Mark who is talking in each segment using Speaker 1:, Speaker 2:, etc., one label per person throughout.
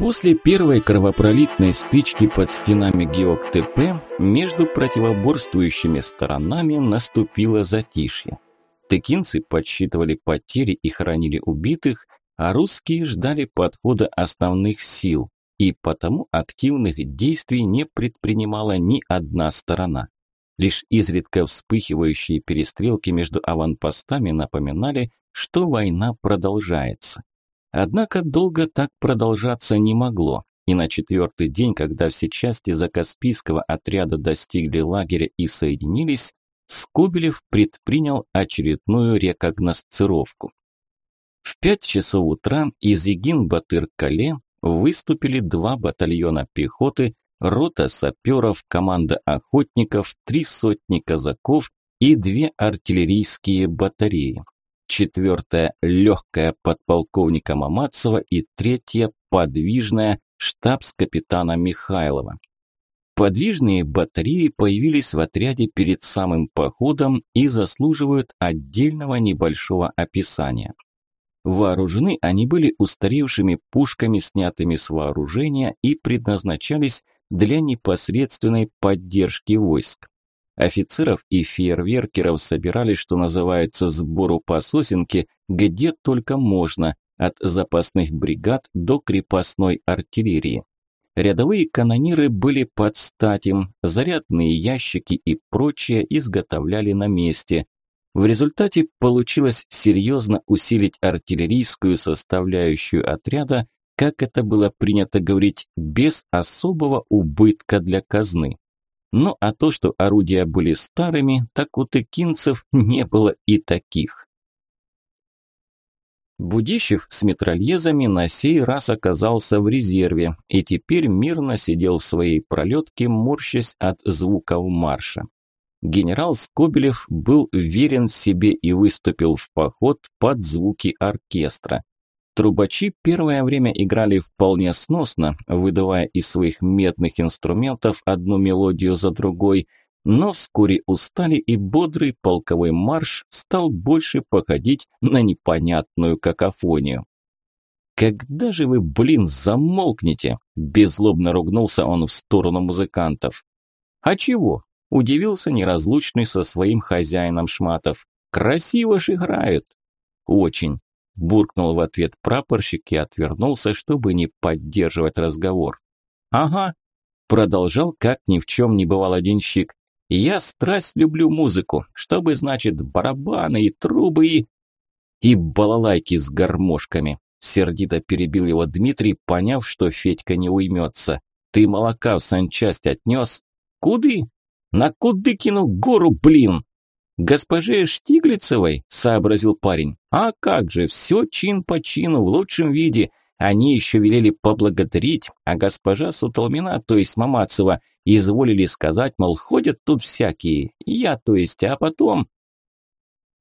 Speaker 1: После первой кровопролитной стычки под стенами ГеокТП между противоборствующими сторонами наступило затишье. Текинцы подсчитывали потери и хоронили убитых, а русские ждали подхода основных сил, и потому активных действий не предпринимала ни одна сторона. Лишь изредка вспыхивающие перестрелки между аванпостами напоминали, что война продолжается. Однако долго так продолжаться не могло, и на четвертый день, когда все части Закаспийского отряда достигли лагеря и соединились, Скобелев предпринял очередную рекогносцировку. В пять часов утра из Егин-Батыр-Кале выступили два батальона пехоты, рота саперов, команда охотников, три сотни казаков и две артиллерийские батареи четвертая легкая подполковника Мамацева и третья подвижная штабс-капитана Михайлова. Подвижные батареи появились в отряде перед самым походом и заслуживают отдельного небольшого описания. Вооружены они были устаревшими пушками, снятыми с вооружения и предназначались для непосредственной поддержки войск. Офицеров и фейерверкеров собирали, что называется, сбору по сосенке, где только можно, от запасных бригад до крепостной артиллерии. Рядовые канониры были под статем, зарядные ящики и прочее изготовляли на месте. В результате получилось серьезно усилить артиллерийскую составляющую отряда, как это было принято говорить, без особого убытка для казны. Ну а то, что орудия были старыми, так у тыкинцев не было и таких. Будищев с метрольезами на сей раз оказался в резерве и теперь мирно сидел в своей пролетке, морщась от звуков марша. Генерал Скобелев был верен себе и выступил в поход под звуки оркестра. Трубачи первое время играли вполне сносно, выдавая из своих медных инструментов одну мелодию за другой, но вскоре устали и бодрый полковой марш стал больше походить на непонятную какофонию. «Когда же вы, блин, замолкнете?» – беззлобно ругнулся он в сторону музыкантов. «А чего?» – удивился неразлучный со своим хозяином Шматов. «Красиво ж играют!» «Очень!» Буркнул в ответ прапорщик и отвернулся, чтобы не поддерживать разговор. «Ага», – продолжал, как ни в чем не бывал денщик. «Я страсть люблю музыку, чтобы, значит, барабаны и трубы и...» «И балалайки с гармошками», – сердито перебил его Дмитрий, поняв, что Федька не уймется. «Ты молока в санчасть отнес?» «Куды?» «На Кудыкину гору, блин!» «Госпоже Штиглицевой?» – сообразил парень. «А как же, все чин по чину, в лучшем виде. Они еще велели поблагодарить, а госпожа Сутолмина, то есть Мамацева, изволили сказать, мол, ходят тут всякие. Я, то есть, а потом...»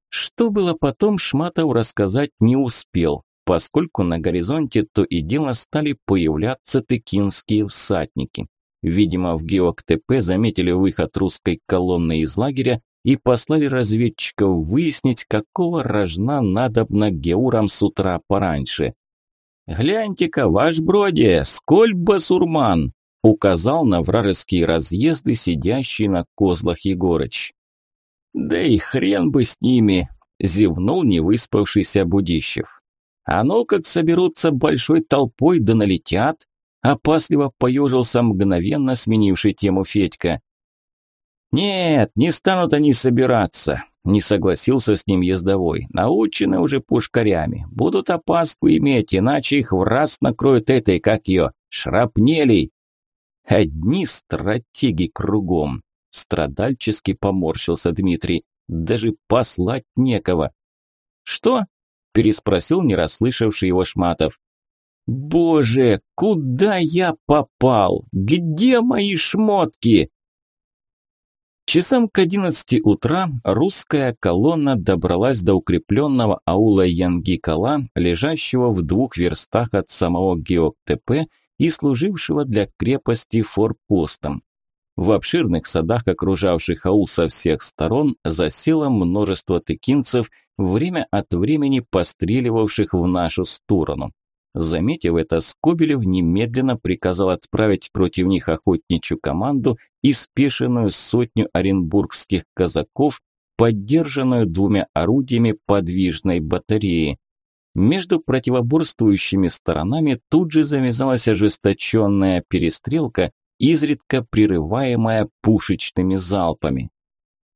Speaker 1: Что было потом, Шматов рассказать не успел, поскольку на горизонте то и дело стали появляться тыкинские всадники. Видимо, в ГеокТП заметили выход русской колонны из лагеря и послали разведчиков выяснить, какого рожна надобно геурам с утра пораньше. «Гляньте-ка, ваш броде, сколь басурман!» указал на вражеские разъезды, сидящий на козлах Егорыч. «Да и хрен бы с ними!» – зевнул невыспавшийся Будищев. «А ну как соберутся большой толпой да налетят!» – опасливо поежился мгновенно сменивший тему Федька. «Нет, не станут они собираться», – не согласился с ним ездовой. «Научены уже пушкарями. Будут опаску иметь, иначе их в раз накроют этой, как ее, шрапнелей». «Одни стратеги кругом», – страдальчески поморщился Дмитрий. «Даже послать некого». «Что?» – переспросил нерасслышавший его Шматов. «Боже, куда я попал? Где мои шмотки?» Часам к одиннадцати утра русская колонна добралась до укрепленного аула Янгикала, лежащего в двух верстах от самого Геоктепе и служившего для крепости форпостом. В обширных садах, окружавших аул со всех сторон, засело множество тыкинцев, время от времени постреливавших в нашу сторону. Заметив это, Скобелев немедленно приказал отправить против них охотничью команду и спешенную сотню оренбургских казаков, поддержанную двумя орудиями подвижной батареи. Между противоборствующими сторонами тут же завязалась ожесточенная перестрелка, изредка прерываемая пушечными залпами.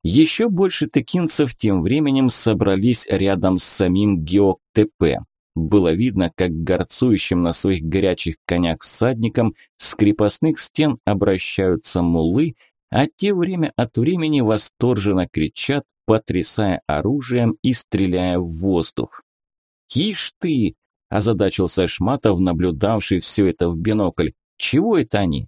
Speaker 1: Еще больше текинцев тем временем собрались рядом с самим Геок-ТП. Было видно, как горцующим на своих горячих конях всадникам с крепостных стен обращаются мулы, а те время от времени восторженно кричат, потрясая оружием и стреляя в воздух. «Ишь ты!» – озадачился Шматов, наблюдавший все это в бинокль. «Чего это они?»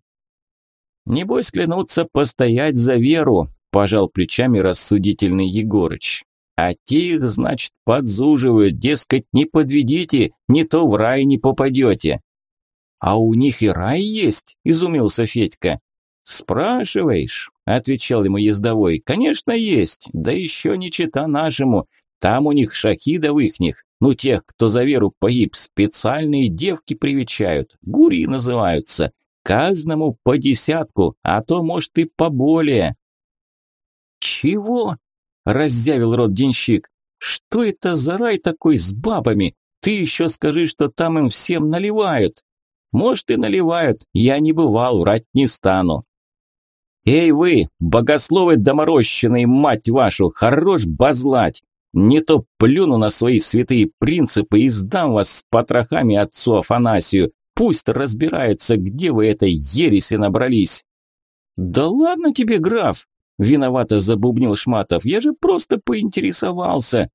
Speaker 1: «Небось клянутся постоять за веру», – пожал плечами рассудительный Егорыч. А те их, значит, подзуживают, дескать, не подведите, не то в рай не попадете. А у них и рай есть, изумился Федька. Спрашиваешь, отвечал ему ездовой. Конечно, есть, да еще не чита нашему. Там у них шахидов ихних, ну тех, кто за веру погиб, специальные девки привечают, гури называются. Каждому по десятку, а то, может, и поболее. Чего? Раззявил рот денщик. Что это за рай такой с бабами? Ты еще скажи, что там им всем наливают. Может и наливают, я не бывал, врать не стану. Эй вы, богословы доморощенные, мать вашу, хорош базлать. Не то плюну на свои святые принципы и сдам вас с потрохами отцу Афанасию. Пусть разбирается, где вы этой ереси набрались. Да ладно тебе, граф, Виновато забубнил Шматов. Я же просто поинтересовался.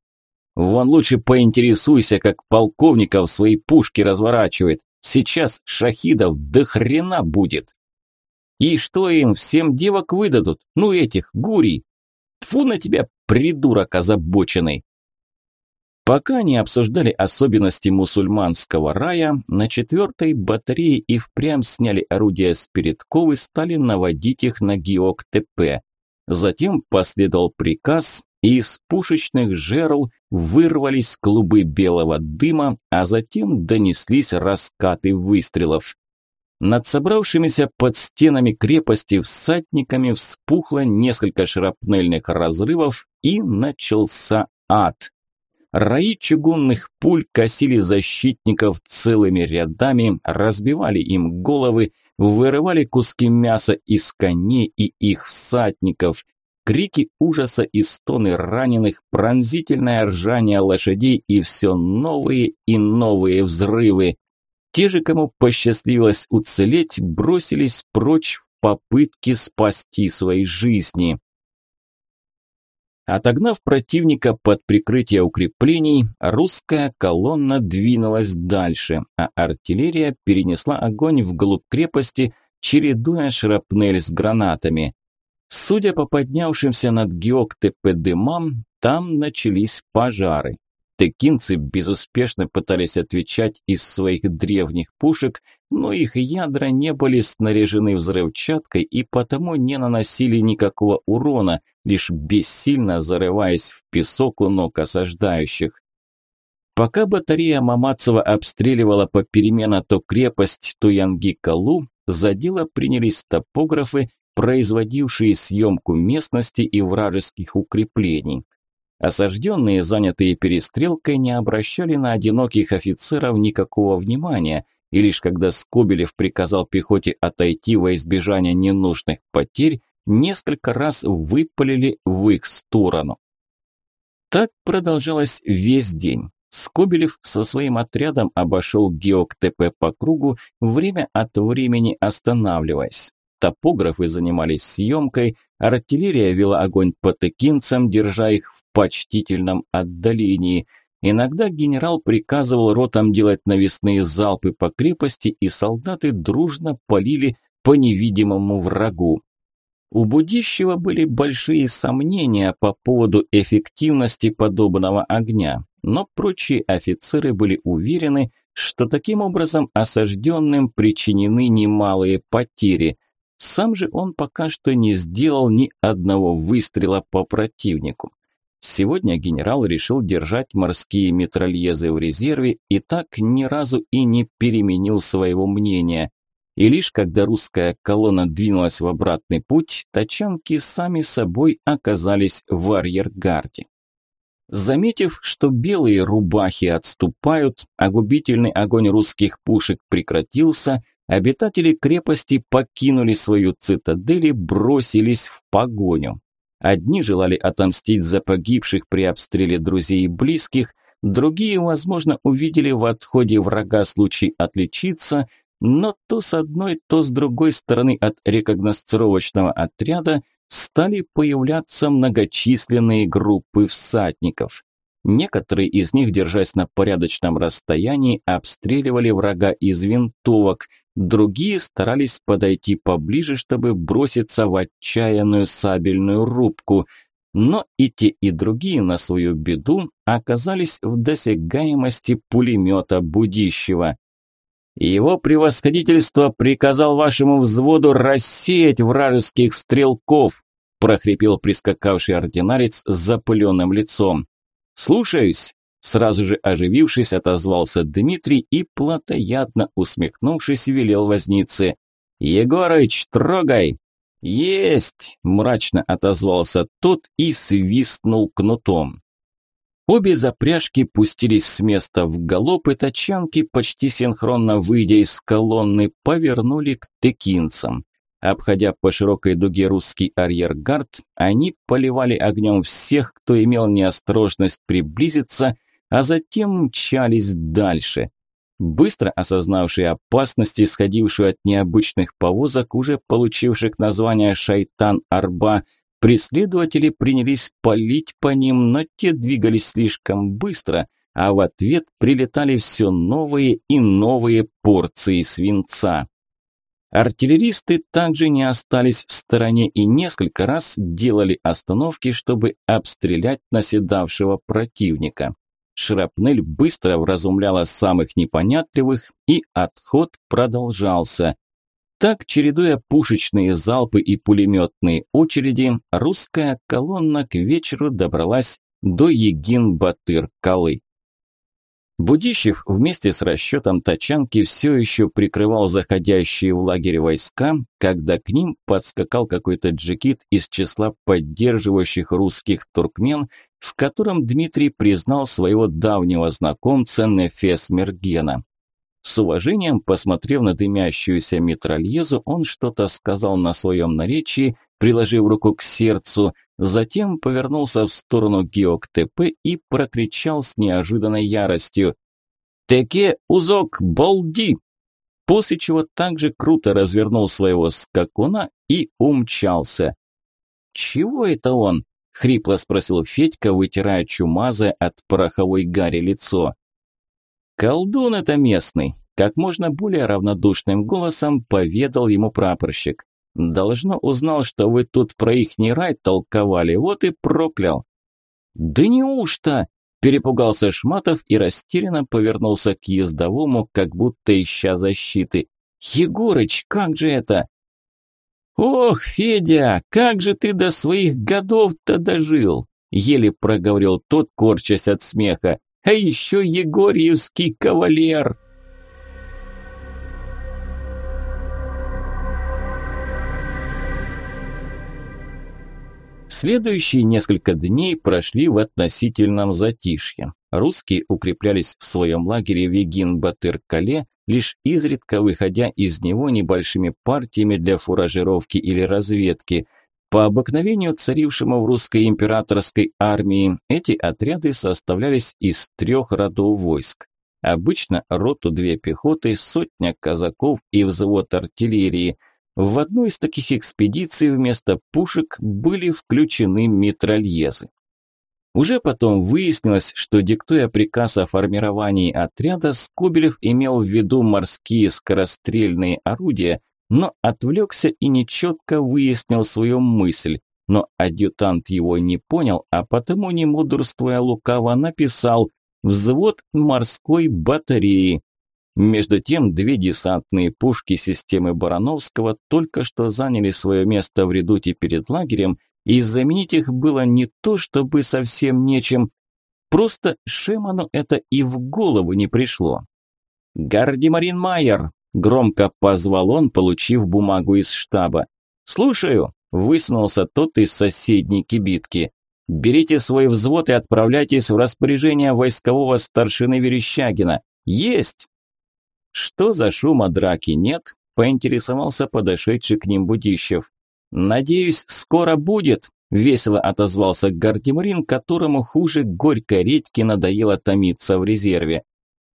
Speaker 1: Вон лучше поинтересуйся, как полковников свои пушки разворачивает. Сейчас шахидов до хрена будет. И что им, всем девок выдадут? Ну этих, гурий. Тфу на тебя, придурок озабоченный. Пока они обсуждали особенности мусульманского рая, на четвертой батарее и впрямь сняли орудия с передков и стали наводить их на ГИОК-ТП. Затем последовал приказ, и из пушечных жерл вырвались клубы белого дыма, а затем донеслись раскаты выстрелов. Над собравшимися под стенами крепости всадниками вспухло несколько шрапнельных разрывов, и начался ад. Раи чугунных пуль косили защитников целыми рядами, разбивали им головы, вырывали куски мяса из коней и их всадников. Крики ужаса и стоны раненых, пронзительное ржание лошадей и все новые и новые взрывы. Те же, кому посчастливилось уцелеть, бросились прочь в попытке спасти свои жизни. Отогнав противника под прикрытие укреплений, русская колонна двинулась дальше, а артиллерия перенесла огонь вглубь крепости, чередуя шрапнель с гранатами. Судя по поднявшимся над Геоктепе дымам, там начались пожары. Текинцы безуспешно пытались отвечать из своих древних пушек, но их ядра не были снаряжены взрывчаткой и потому не наносили никакого урона, лишь бессильно зарываясь в песок у ног осаждающих. Пока батарея Мамацева обстреливала попеременно то крепость, то Янги-Калу, за дело принялись топографы, производившие съемку местности и вражеских укреплений. Осажденные, занятые перестрелкой, не обращали на одиноких офицеров никакого внимания, и лишь когда Скобелев приказал пехоте отойти во избежание ненужных потерь, несколько раз выпалили в их сторону. Так продолжалось весь день. Скобелев со своим отрядом обошел ГеокТП по кругу, время от времени останавливаясь. Топографы занимались съемкой, артиллерия вела огонь по текинцам, держа их в почтительном отдалении. Иногда генерал приказывал ротам делать навесные залпы по крепости, и солдаты дружно полили по невидимому врагу. У Будищева были большие сомнения по поводу эффективности подобного огня, но прочие офицеры были уверены, что таким образом осажденным причинены немалые потери – сам же он пока что не сделал ни одного выстрела по противнику. Сегодня генерал решил держать морские метрольезы в резерве и так ни разу и не переменил своего мнения. И лишь когда русская колонна двинулась в обратный путь, тачанки сами собой оказались в арьергарде. Заметив, что белые рубахи отступают, а губительный огонь русских пушек прекратился, обитатели крепости покинули свою цитадель и бросились в погоню. Одни желали отомстить за погибших при обстреле друзей и близких, другие, возможно, увидели в отходе врага случай отличиться, но то с одной, то с другой стороны от рекогносцировочного отряда стали появляться многочисленные группы всадников. Некоторые из них, держась на порядочном расстоянии, обстреливали врага из винтовок – Другие старались подойти поближе, чтобы броситься в отчаянную сабельную рубку. Но и те, и другие на свою беду оказались в досягаемости пулемета Будищева. Его превосходительство приказал вашему взводу рассеять вражеских стрелков, прохрипел прискакавший ординарец с запыленным лицом. Слушаюсь. Сразу же оживившись, отозвался Дмитрий и, плотоядно усмехнувшись, велел вознице. «Егорыч, трогай!» «Есть!» – мрачно отозвался тот и свистнул кнутом. Обе запряжки пустились с места в галоп, и тачанки, почти синхронно выйдя из колонны, повернули к текинцам. Обходя по широкой дуге русский арьергард, они поливали огнем всех, кто имел неосторожность приблизиться – а затем мчались дальше. Быстро осознавшие опасность, исходившую от необычных повозок, уже получивших название «Шайтан-Арба», преследователи принялись палить по ним, но те двигались слишком быстро, а в ответ прилетали все новые и новые порции свинца. Артиллеристы также не остались в стороне и несколько раз делали остановки, чтобы обстрелять наседавшего противника. Шрапнель быстро вразумляла самых непонятливых, и отход продолжался. Так, чередуя пушечные залпы и пулеметные очереди, русская колонна к вечеру добралась до Егин-Батыр-Калы. Будищев вместе с расчетом тачанки все еще прикрывал заходящие в лагерь войска, когда к ним подскакал какой-то джекит из числа поддерживающих русских туркмен в котором Дмитрий признал своего давнего знакомца Нефес Мергена. С уважением, посмотрев на дымящуюся метрольезу, он что-то сказал на своем наречии, приложив руку к сердцу, затем повернулся в сторону Геок-ТП и прокричал с неожиданной яростью «Теке узок болди!» После чего также круто развернул своего скакуна и умчался. «Чего это он?» – хрипло спросил Федька, вытирая чумазое от пороховой гари лицо. «Колдун это местный», – как можно более равнодушным голосом поведал ему прапорщик. «Должно узнал, что вы тут про ихний рай толковали, вот и проклял». «Да неужто?» – перепугался Шматов и растерянно повернулся к ездовому, как будто ища защиты. «Егорыч, как же это?» «Ох, Федя, как же ты до своих годов-то дожил!» Еле проговорил тот, корчась от смеха. «А еще Егорьевский кавалер!» Следующие несколько дней прошли в относительном затишье. Русские укреплялись в своем лагере в Егин-Батыр-Кале, лишь изредка выходя из него небольшими партиями для фуражировки или разведки. По обыкновению царившему в русской императорской армии, эти отряды составлялись из трех родов войск. Обычно роту две пехоты, сотня казаков и взвод артиллерии. В одну из таких экспедиций вместо пушек были включены митральезы. Уже потом выяснилось, что диктуя приказ о формировании отряда, Скобелев имел в виду морские скорострельные орудия, но отвлекся и нечетко выяснил свою мысль. Но адъютант его не понял, а потому, не мудрствуя лукаво, написал «Взвод морской батареи». Между тем, две десантные пушки системы Барановского только что заняли свое место в редуте перед лагерем и заменить их было не то чтобы совсем нечем, просто Шеману это и в голову не пришло. «Гардемарин Майер!» – громко позвал он, получив бумагу из штаба. «Слушаю!» – высунулся тот из соседней кибитки. «Берите свой взвод и отправляйтесь в распоряжение войскового старшины Верещагина. Есть!» Что за шума драки нет, поинтересовался подошедший к ним Будищев. «Надеюсь, скоро будет», – весело отозвался Гардемарин, которому хуже горькой редьки надоело томиться в резерве.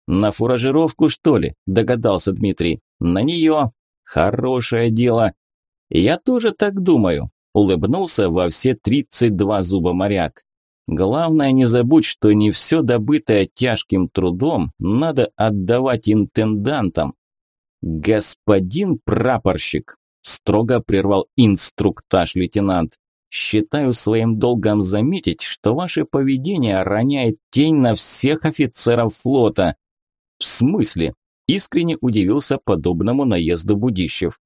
Speaker 1: «На фуражировку, что ли?» – догадался Дмитрий. «На нее. Хорошее дело». «Я тоже так думаю», – улыбнулся во все тридцать два зуба моряк. Главное, не забудь, что не все добытое тяжким трудом надо отдавать интендантам. Господин прапорщик, строго прервал инструктаж лейтенант. Считаю своим долгом заметить, что ваше поведение роняет тень на всех офицеров флота. В смысле? Искренне удивился подобному наезду Будищев.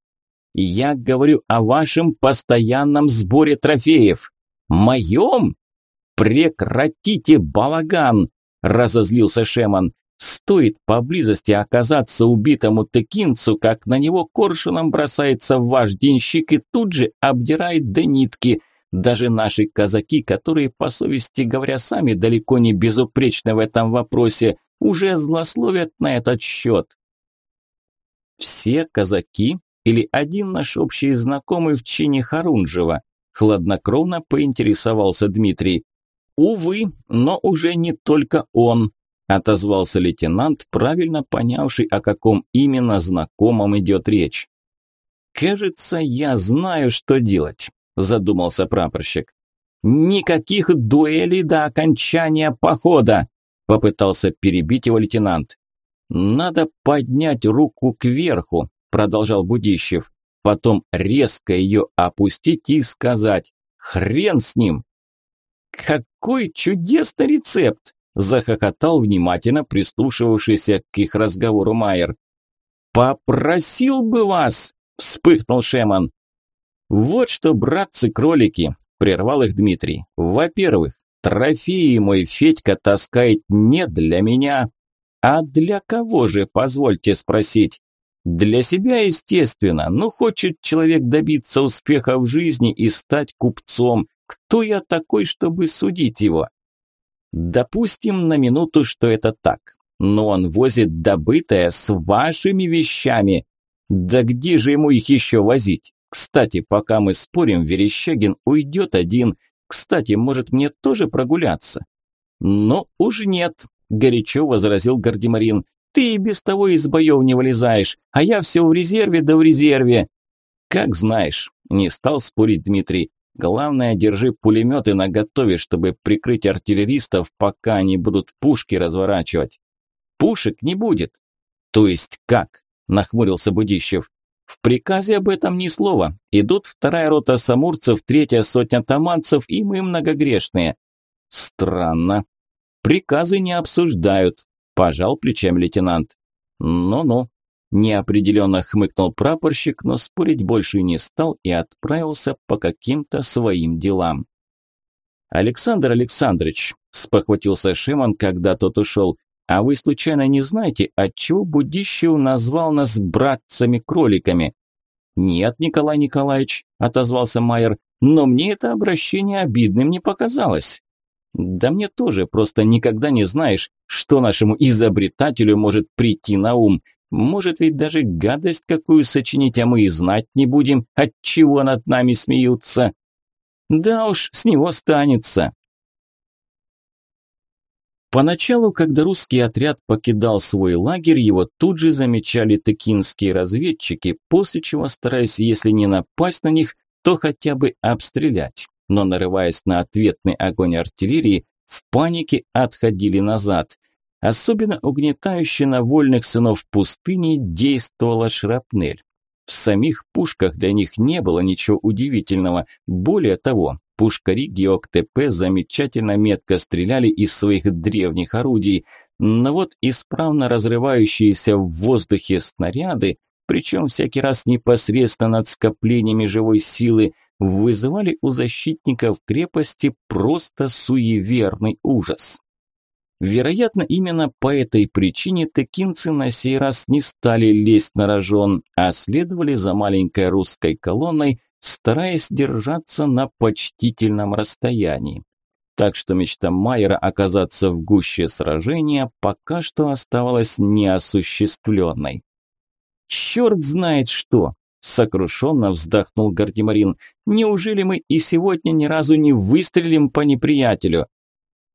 Speaker 1: Я говорю о вашем постоянном сборе трофеев. Моем? «Прекратите балаган!» – разозлился Шеман. «Стоит поблизости оказаться убитому текинцу, как на него коршуном бросается ваш денщик и тут же обдирает до нитки. Даже наши казаки, которые, по совести говоря, сами далеко не безупречны в этом вопросе, уже злословят на этот счет». «Все казаки или один наш общий знакомый в чине Харунжева?» – хладнокровно поинтересовался Дмитрий. «Увы, но уже не только он», – отозвался лейтенант, правильно понявший, о каком именно знакомом идет речь. «Кажется, я знаю, что делать», – задумался прапорщик. «Никаких дуэлей до окончания похода», – попытался перебить его лейтенант. «Надо поднять руку кверху», – продолжал Будищев. «Потом резко ее опустить и сказать «Хрен с ним, «Какой чудесный рецепт!» – захохотал внимательно прислушивавшийся к их разговору Майер. «Попросил бы вас!» – вспыхнул Шеман. «Вот что, братцы-кролики!» – прервал их Дмитрий. «Во-первых, трофеи мой Федька таскает не для меня. А для кого же, позвольте спросить? Для себя, естественно, но хочет человек добиться успеха в жизни и стать купцом, кто я такой, чтобы судить его? Допустим на минуту, что это так. Но он возит добытое с вашими вещами. Да где же ему их еще возить? Кстати, пока мы спорим, Верещагин уйдет один. Кстати, может мне тоже прогуляться? Ну, уж нет, горячо возразил Гардемарин. Ты и без того из боев не вылезаешь, а я все в резерве да в резерве. Как знаешь, не стал спорить Дмитрий. Главное, держи пулеметы наготове, чтобы прикрыть артиллеристов, пока они будут пушки разворачивать. Пушек не будет. То есть как? Нахмурился Будищев. В приказе об этом ни слова. Идут вторая рота самурцев, третья сотня таманцев и мы многогрешные. Странно. Приказы не обсуждают, пожал плечами лейтенант. Ну-ну, Неопределенно хмыкнул прапорщик, но спорить больше не стал и отправился по каким-то своим делам. «Александр Александрович», – спохватился Шеман, когда тот ушел, – «а вы случайно не знаете, отчего Будищев назвал нас братцами-кроликами?» «Нет, Николай Николаевич», – отозвался Майер, – «но мне это обращение обидным не показалось». «Да мне тоже, просто никогда не знаешь, что нашему изобретателю может прийти на ум. Может ведь даже гадость какую сочинить, а мы и знать не будем, от чего над нами смеются. Да уж, с него станется. Поначалу, когда русский отряд покидал свой лагерь, его тут же замечали тыкинские разведчики, после чего, стараясь, если не напасть на них, то хотя бы обстрелять. Но, нарываясь на ответный огонь артиллерии, в панике отходили назад – Особенно угнетающе на вольных сынов пустыни действовала шрапнель. В самих пушках для них не было ничего удивительного. Более того, пушкари ГеокТП замечательно метко стреляли из своих древних орудий, но вот исправно разрывающиеся в воздухе снаряды, причем всякий раз непосредственно над скоплениями живой силы, вызывали у защитников крепости просто суеверный ужас. Вероятно, именно по этой причине текинцы на сей раз не стали лезть на рожон, а следовали за маленькой русской колонной, стараясь держаться на почтительном расстоянии. Так что мечта Майера оказаться в гуще сражения пока что оставалась неосуществленной. «Черт знает что!» – сокрушенно вздохнул Гардемарин. «Неужели мы и сегодня ни разу не выстрелим по неприятелю?»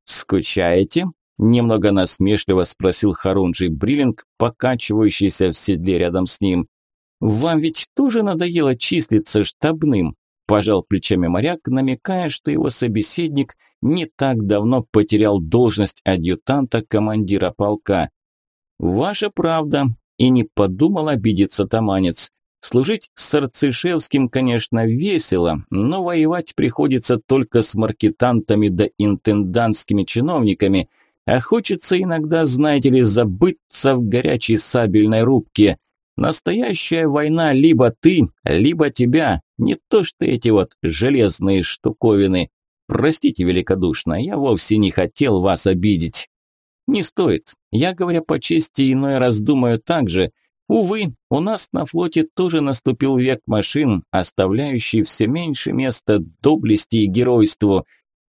Speaker 1: «Скучаете?» – немного насмешливо спросил Харунджи Бриллинг, покачивающийся в седле рядом с ним. «Вам ведь тоже надоело числиться штабным?» – пожал плечами моряк, намекая, что его собеседник не так давно потерял должность адъютанта командира полка. «Ваша правда», и не подумал обидеться таманец. Служить с Арцишевским, конечно, весело, но воевать приходится только с маркетантами да интендантскими чиновниками, а хочется иногда, знаете ли, забыться в горячей сабельной рубке. Настоящая война либо ты, либо тебя, не то что эти вот железные штуковины. Простите великодушно, я вовсе не хотел вас обидеть. Не стоит. Я, говоря по чести, иной раз думаю так же. Увы, у нас на флоте тоже наступил век машин, оставляющий все меньше места доблести и геройству.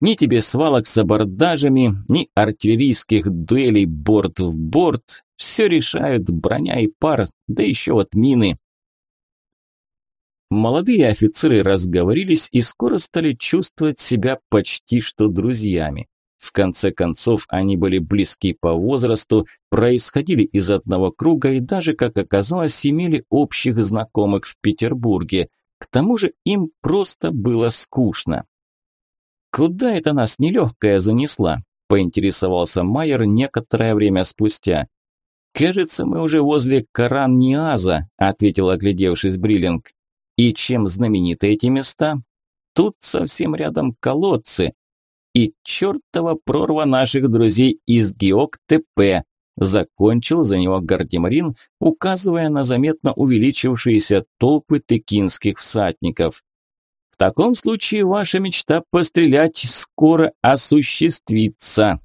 Speaker 1: Ни тебе свалок с абордажами, ни артиллерийских дуэлей борт в борт. Все решают броня и пар, да еще вот мины. Молодые офицеры разговорились и скоро стали чувствовать себя почти что друзьями. В конце концов, они были близки по возрасту, происходили из одного круга и даже, как оказалось, имели общих знакомых в Петербурге. К тому же им просто было скучно. «Куда это нас нелегкая занесла?» – поинтересовался Майер некоторое время спустя. «Кажется, мы уже возле Каран-Ниаза», – ответил, оглядевшись Бриллинг. «И чем знамениты эти места?» «Тут совсем рядом колодцы, и чертова прорва наших друзей из ГИОК-ТП. Закончил за него Гардемарин, указывая на заметно увеличившиеся толпы текинских всадников. В таком случае ваша мечта пострелять скоро осуществится.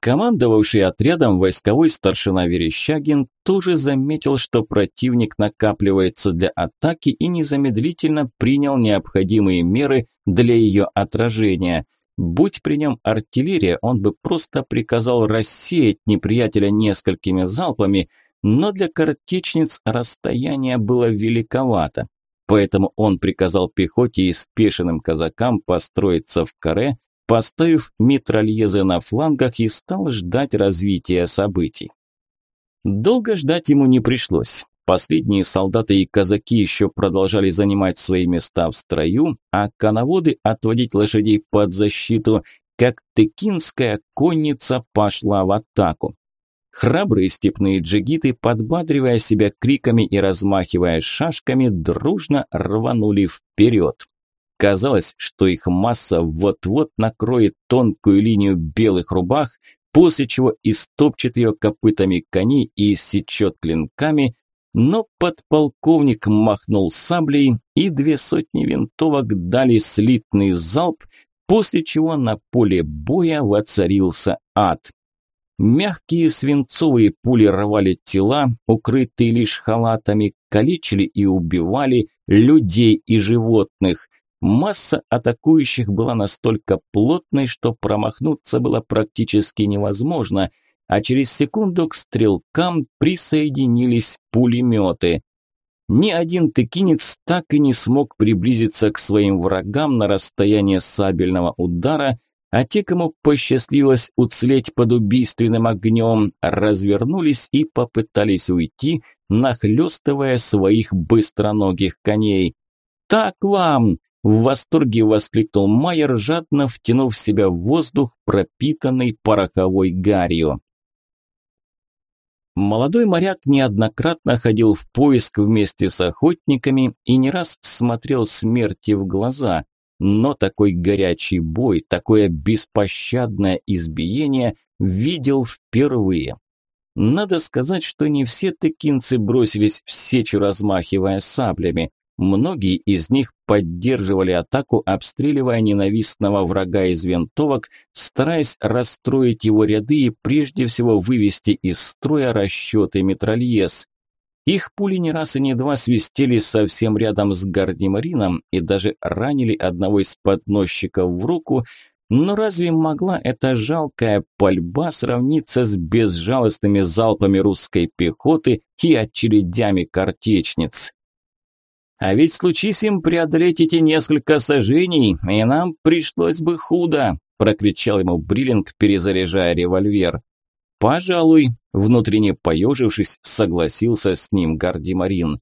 Speaker 1: Командовавший отрядом войсковой старшина Верещагин тоже заметил, что противник накапливается для атаки и незамедлительно принял необходимые меры для ее отражения. Будь при нем артиллерия, он бы просто приказал рассеять неприятеля несколькими залпами, но для картечниц расстояние было великовато. Поэтому он приказал пехоте и спешенным казакам построиться в каре, поставив митральезы на флангах и стал ждать развития событий. Долго ждать ему не пришлось. Последние солдаты и казаки еще продолжали занимать свои места в строю, а коноводы отводить лошадей под защиту, как текинская конница пошла в атаку. Храбрые степные джигиты, подбадривая себя криками и размахивая шашками, дружно рванули вперед. Казалось, что их масса вот-вот накроет тонкую линию белых рубах, после чего истопчет ее копытами коней и иссечет клинками, но подполковник махнул саблей, и две сотни винтовок дали слитный залп, после чего на поле боя воцарился ад. Мягкие свинцовые пули рвали тела, укрытые лишь халатами, калечили и убивали людей и животных – Масса атакующих была настолько плотной, что промахнуться было практически невозможно, а через секунду к стрелкам присоединились пулеметы. Ни один тыкинец так и не смог приблизиться к своим врагам на расстояние сабельного удара, а те, кому посчастливилось уцелеть под убийственным огнем, развернулись и попытались уйти, нахлестывая своих быстроногих коней. «Так вам!» В восторге воскликнул Майер, жадно втянув в себя воздух, пропитанный пороховой гарью. Молодой моряк неоднократно ходил в поиск вместе с охотниками и не раз смотрел смерти в глаза, но такой горячий бой, такое беспощадное избиение видел впервые. Надо сказать, что не все тыкинцы бросились в сечу, размахивая саблями. Многие из них поддерживали атаку, обстреливая ненавистного врага из винтовок, стараясь расстроить его ряды и прежде всего вывести из строя расчеты метрольез. Их пули не раз и не два свистели совсем рядом с гардемарином и даже ранили одного из подносчиков в руку, но разве могла эта жалкая пальба сравниться с безжалостными залпами русской пехоты и очередями картечниц? А ведь случись им преодолеть эти несколько сажений, и нам пришлось бы худо, прокричал ему Бриллинг, перезаряжая револьвер. Пожалуй, внутренне поежившись, согласился с ним Гардимарин.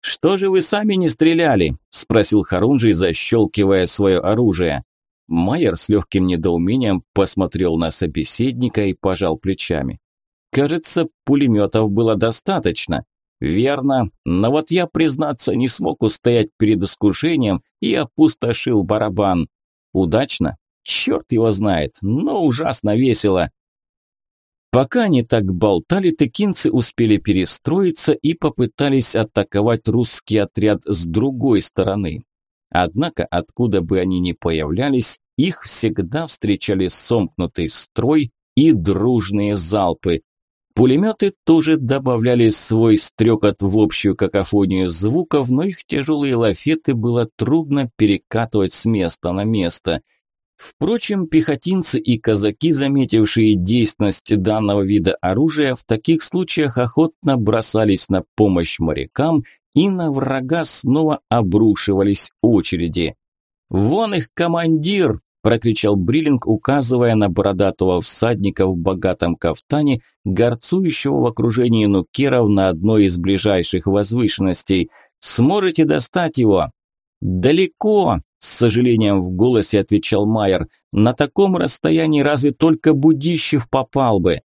Speaker 1: Что же вы сами не стреляли? спросил Харунжий, защелкивая свое оружие. Майер с легким недоумением посмотрел на собеседника и пожал плечами. Кажется, пулеметов было достаточно. Верно, но вот я, признаться, не смог устоять перед искушением и опустошил барабан. Удачно? Черт его знает, но ужасно весело. Пока они так болтали, текинцы успели перестроиться и попытались атаковать русский отряд с другой стороны. Однако, откуда бы они ни появлялись, их всегда встречали сомкнутый строй и дружные залпы. Пулеметы тоже добавляли свой стрекот в общую какофонию звуков, но их тяжелые лафеты было трудно перекатывать с места на место. Впрочем, пехотинцы и казаки, заметившие действенность данного вида оружия, в таких случаях охотно бросались на помощь морякам и на врага снова обрушивались очереди. «Вон их командир!» прокричал Бриллинг, указывая на бородатого всадника в богатом кафтане, горцующего в окружении нукеров на одной из ближайших возвышенностей. «Сможете достать его?» «Далеко!» – с сожалением в голосе отвечал Майер. «На таком расстоянии разве только Будищев попал бы?»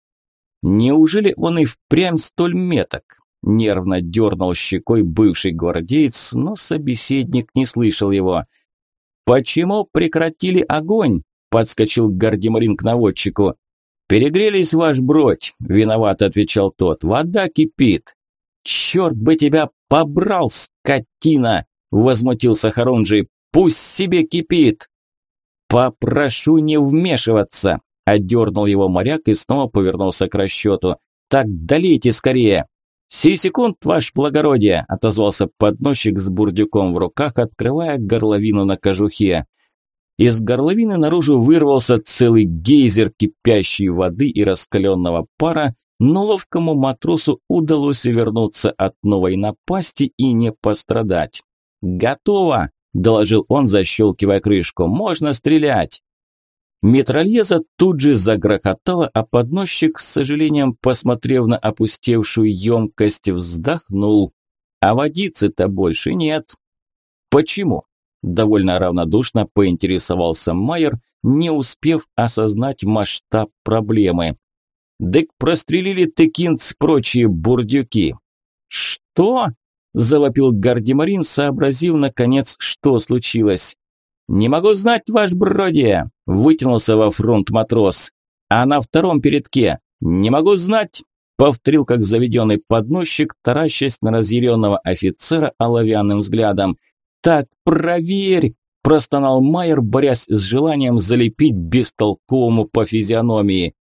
Speaker 1: «Неужели он и впрямь столь меток?» Нервно дернул щекой бывший гвардеец, но собеседник не слышал его – «Почему прекратили огонь?» – подскочил Гардемарин к наводчику. «Перегрелись, ваш бродь», – виноват отвечал тот. «Вода кипит». «Черт бы тебя побрал, скотина!» – возмутился Харунжий. «Пусть себе кипит!» «Попрошу не вмешиваться!» – одернул его моряк и снова повернулся к расчету. «Так долейте скорее!» «Сей секунд, ваше благородие!» – отозвался подносчик с бурдюком в руках, открывая горловину на кожухе. Из горловины наружу вырвался целый гейзер кипящей воды и раскаленного пара, но ловкому матросу удалось вернуться от новой напасти и не пострадать. «Готово!» – доложил он, защелкивая крышку. «Можно стрелять!» Метрольеза тут же загрохотала, а подносчик, с сожалением посмотрев на опустевшую емкость, вздохнул. А водицы-то больше нет. Почему? Довольно равнодушно поинтересовался Майер, не успев осознать масштаб проблемы. «Дык прострелили текинц прочие бурдюки». «Что?» – завопил Гардемарин, сообразив, наконец, что случилось. «Не могу знать, ваш бродие!» – вытянулся во фронт матрос. «А на втором передке? Не могу знать!» – повторил как заведенный подносчик, таращась на разъяренного офицера оловянным взглядом. «Так проверь!» – простонал Майер, борясь с желанием залепить бестолковому по физиономии.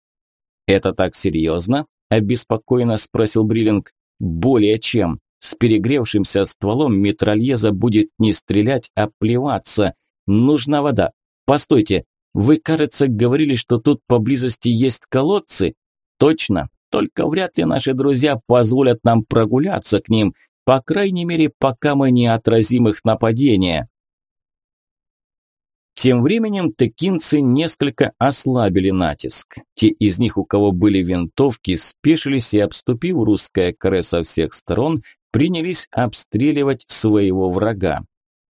Speaker 1: «Это так серьезно?» – обеспокоенно спросил Бриллинг. «Более чем. С перегревшимся стволом метрольеза будет не стрелять, а плеваться». Нужна вода. Постойте, вы, кажется, говорили, что тут поблизости есть колодцы? Точно, только вряд ли наши друзья позволят нам прогуляться к ним, по крайней мере, пока мы не отразим их нападение. Тем временем текинцы несколько ослабили натиск. Те из них, у кого были винтовки, спешились и, обступив русское каре со всех сторон, принялись обстреливать своего врага.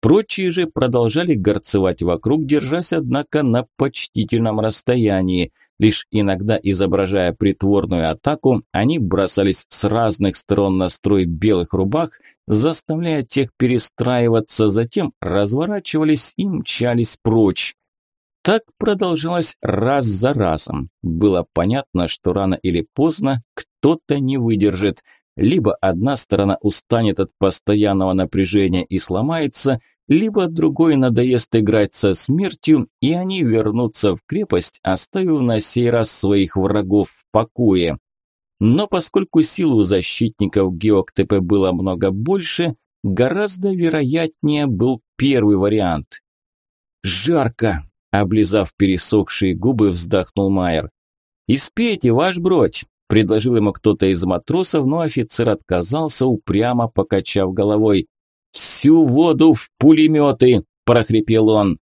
Speaker 1: Прочие же продолжали горцевать вокруг, держась, однако, на почтительном расстоянии. Лишь иногда, изображая притворную атаку, они бросались с разных сторон на строй белых рубах, заставляя тех перестраиваться, затем разворачивались и мчались прочь. Так продолжалось раз за разом. Было понятно, что рано или поздно кто-то не выдержит – Либо одна сторона устанет от постоянного напряжения и сломается, либо другой надоест играть со смертью, и они вернутся в крепость, оставив на сей раз своих врагов в покое. Но поскольку сил защитников Геоктепе было много больше, гораздо вероятнее был первый вариант. «Жарко!» – облизав пересохшие губы, вздохнул Майер. «Испейте, ваш бродь!» – предложил ему кто-то из матросов, но офицер отказался, упрямо покачав головой. «Всю воду в пулеметы!» – прохрипел он.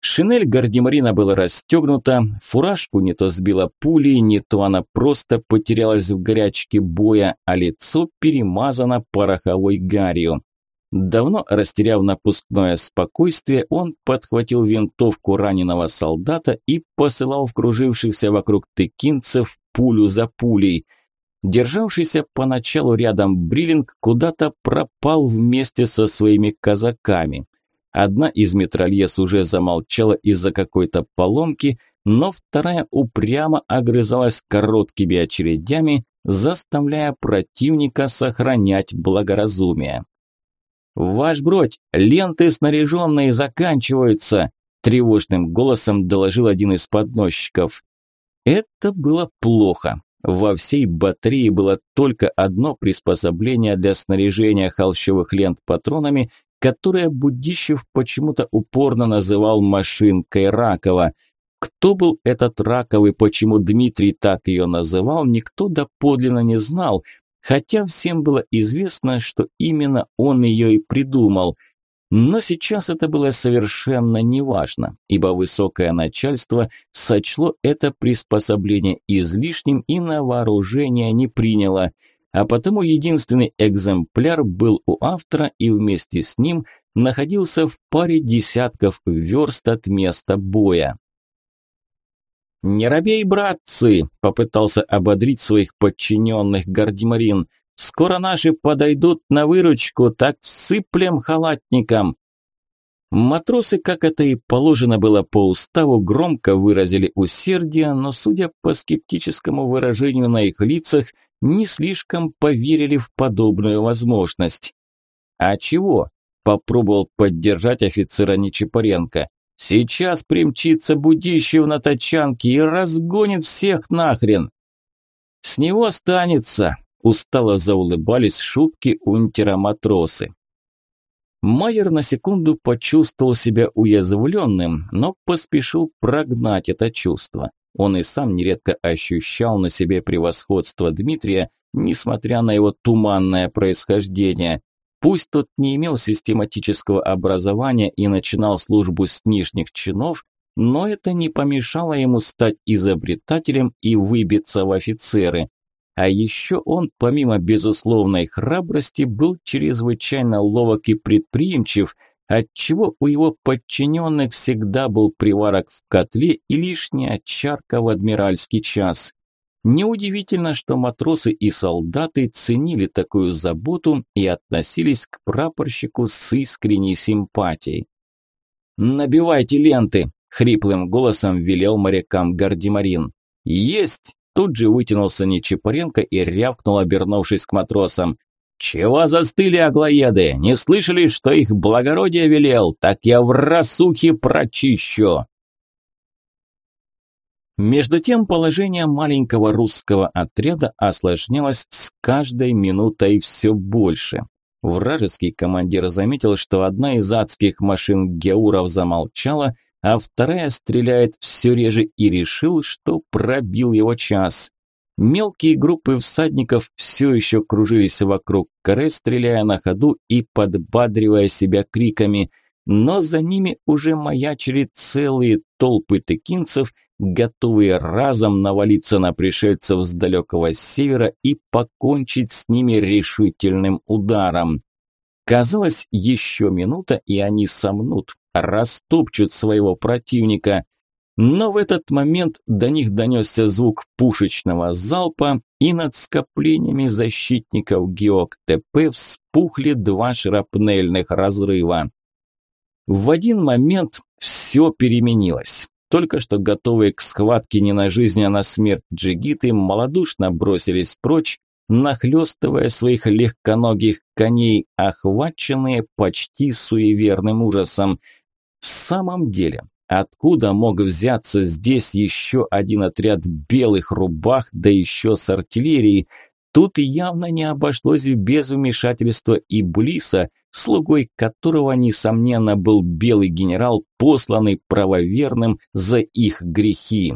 Speaker 1: Шинель гардемарина была расстегнута, фуражку не то сбила пулей, не то она просто потерялась в горячке боя, а лицо перемазано пороховой гарью. Давно растеряв напускное спокойствие, он подхватил винтовку раненого солдата и посылал в кружившихся вокруг тыкинцев пулю за пулей – Державшийся поначалу рядом Бриллинг куда-то пропал вместе со своими казаками. Одна из метрольес уже замолчала из-за какой-то поломки, но вторая упрямо огрызалась короткими очередями, заставляя противника сохранять благоразумие. «Ваш бродь, ленты снаряженные заканчиваются!» тревожным голосом доложил один из подносчиков. Это было плохо. Во всей батарее было только одно приспособление для снаряжения холщовых лент патронами, которое Будищев почему-то упорно называл машинкой Ракова. Кто был этот Раков и почему Дмитрий так ее называл, никто доподлинно не знал, хотя всем было известно, что именно он ее и придумал – но сейчас это было совершенно неважно, ибо высокое начальство сочло это приспособление излишним и на вооружение не приняло, а потому единственный экземпляр был у автора и вместе с ним находился в паре десятков верст от места боя. «Не робей, братцы!» – попытался ободрить своих подчиненных Гардемарин. Скоро наши подойдут на выручку, так всыплем халатникам. Матросы, как это и положено было по уставу, громко выразили усердие, но, судя по скептическому выражению на их лицах, не слишком поверили в подобную возможность. «А чего?» – попробовал поддержать офицера Нечипаренко. «Сейчас примчится Будищев на тачанке и разгонит всех нахрен!» «С него останется!» Устало заулыбались шутки унтера-матросы. Майер на секунду почувствовал себя уязвленным, но поспешил прогнать это чувство. Он и сам нередко ощущал на себе превосходство Дмитрия, несмотря на его туманное происхождение. Пусть тот не имел систематического образования и начинал службу с нижних чинов, но это не помешало ему стать изобретателем и выбиться в офицеры. А еще он, помимо безусловной храбрости, был чрезвычайно ловок и предприимчив, отчего у его подчиненных всегда был приварок в котле и лишняя чарка в адмиральский час. Неудивительно, что матросы и солдаты ценили такую заботу и относились к прапорщику с искренней симпатией. «Набивайте ленты!» – хриплым голосом велел морякам Гардемарин. «Есть!» Тут же вытянулся Нечипаренко и рявкнул, обернувшись к матросам. «Чего застыли, аглоеды? Не слышали, что их благородие велел? Так я в расухе прочищу!» Между тем положение маленького русского отряда осложнялось с каждой минутой все больше. Вражеский командир заметил, что одна из адских машин Геуров замолчала – а вторая стреляет все реже и решил, что пробил его час. Мелкие группы всадников все еще кружились вокруг каре, стреляя на ходу и подбадривая себя криками, но за ними уже маячили целые толпы тыкинцев, готовые разом навалиться на пришельцев с далекого севера и покончить с ними решительным ударом. Казалось, еще минута, и они сомнут, растопчут своего противника. Но в этот момент до них донесся звук пушечного залпа, и над скоплениями защитников ГеокТП вспухли два шрапнельных разрыва. В один момент все переменилось. Только что готовые к схватке не на жизнь, а на смерть джигиты малодушно бросились прочь, нахлёстывая своих легконогих коней, охваченные почти суеверным ужасом. В самом деле, откуда мог взяться здесь еще один отряд белых рубах, да еще с артиллерией? Тут явно не обошлось без вмешательства Иблиса, слугой которого, несомненно, был белый генерал, посланный правоверным за их грехи.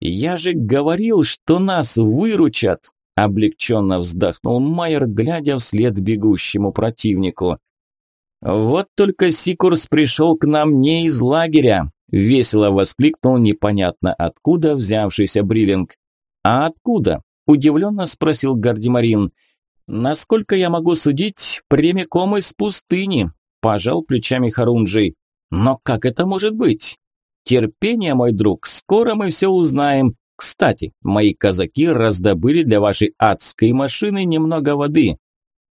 Speaker 1: «Я же говорил, что нас выручат!» – облегченно вздохнул Майер, глядя вслед бегущему противнику. «Вот только Сикурс пришел к нам не из лагеря!» – весело воскликнул непонятно откуда взявшийся Бриллинг. «А откуда?» – удивленно спросил Гардемарин. «Насколько я могу судить, прямиком из пустыни», – пожал плечами Харунжий. «Но как это может быть?» Терпение, мой друг, скоро мы все узнаем. Кстати, мои казаки раздобыли для вашей адской машины немного воды.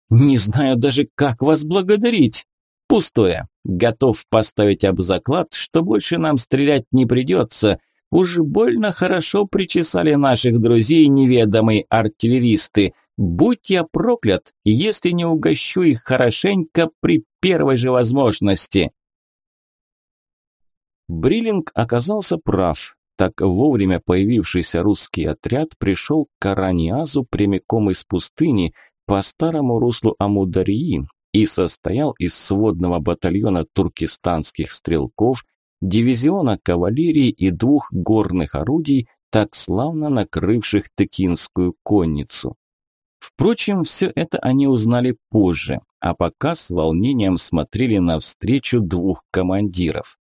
Speaker 1: Не знаю даже, как вас благодарить. Пустое. Готов поставить об заклад, что больше нам стрелять не придется. Уж больно хорошо причесали наших друзей неведомые артиллеристы. Будь я проклят, если не угощу их хорошенько при первой же возможности. Бриллинг оказался прав. Так вовремя появившийся русский отряд пришел к Караниазу прямиком из пустыни по старому руслу Амударии и состоял из сводного батальона туркестанских стрелков, дивизиона кавалерии и двух горных орудий, так славно накрывших Текинскую конницу. Впрочем, все это они узнали позже, а пока с волнением смотрели на встречу двух командиров.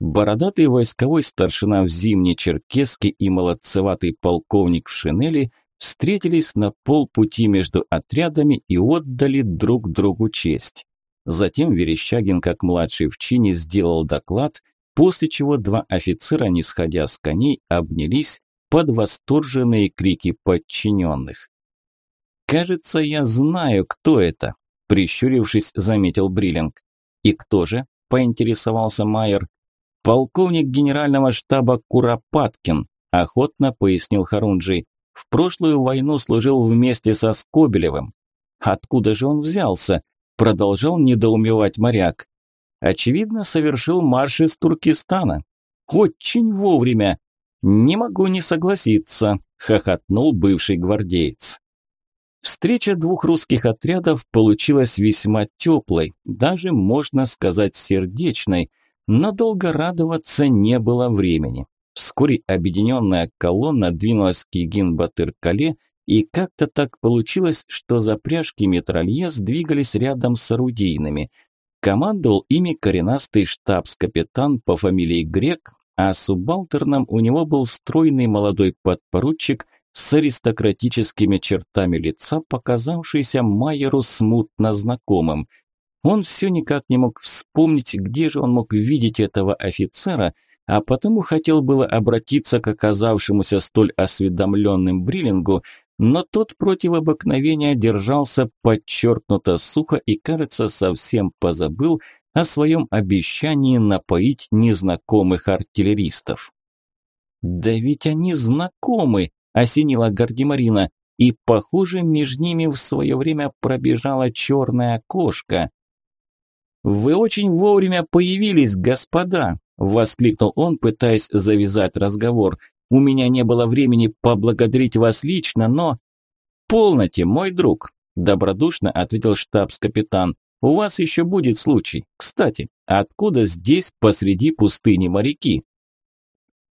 Speaker 1: Бородатый войсковой старшина в зимней черкеске и молодцеватый полковник в шинели встретились на полпути между отрядами и отдали друг другу честь. Затем Верещагин, как младший в чине, сделал доклад, после чего два офицера, не сходя с коней, обнялись под восторженные крики подчиненных. «Кажется, я знаю, кто это», – прищурившись, заметил Бриллинг. «И кто же?» – поинтересовался Майер. «Полковник генерального штаба Куропаткин», – охотно пояснил Харунджи. «В прошлую войну служил вместе со Скобелевым». «Откуда же он взялся?» – продолжал недоумевать моряк. «Очевидно, совершил марш из Туркестана». «Очень вовремя!» «Не могу не согласиться», – хохотнул бывший гвардеец. Встреча двух русских отрядов получилась весьма теплой, даже, можно сказать, сердечной – но долго радоваться не было времени. Вскоре объединенная колонна двинулась к Егин-Батыр-Кале, и как-то так получилось, что запряжки метрольез двигались рядом с орудийными. Командовал ими коренастый штабс-капитан по фамилии Грек, а субалтерном у него был стройный молодой подпоручик с аристократическими чертами лица, показавшийся Майеру смутно знакомым – он все никак не мог вспомнить, где же он мог видеть этого офицера, а потому хотел было обратиться к оказавшемуся столь осведомленным Бриллингу, но тот против обыкновения держался подчеркнуто сухо и, кажется, совсем позабыл о своем обещании напоить незнакомых артиллеристов. «Да ведь они знакомы!» – осенила Гардемарина, и, похоже, между ними в свое время пробежала черная кошка. «Вы очень вовремя появились, господа!» – воскликнул он, пытаясь завязать разговор. «У меня не было времени поблагодарить вас лично, но...» «Полноте, мой друг!» – добродушно ответил штабс-капитан. «У вас еще будет случай. Кстати, откуда здесь посреди пустыни моряки?»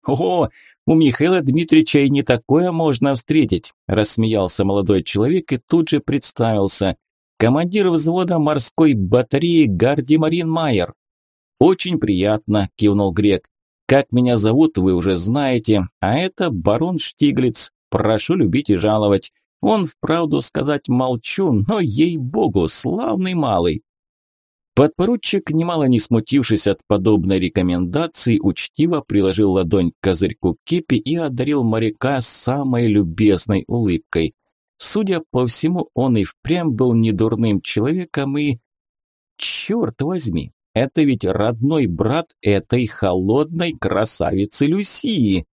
Speaker 1: «О, у Михаила Дмитриевича и не такое можно встретить», – рассмеялся молодой человек и тут же представился командир взвода морской батареи Гардемарин Майер. Очень приятно, кивнул Грек. Как меня зовут, вы уже знаете, а это барон Штиглиц. Прошу любить и жаловать. Он, вправду сказать, молчу, но, ей-богу, славный малый. Подпоручик, немало не смутившись от подобной рекомендации, учтиво приложил ладонь к козырьку кепи и одарил моряка самой любезной улыбкой. Судя по всему, он и впрямь был недурным человеком и... Черт возьми, это ведь родной брат этой холодной красавицы Люсии.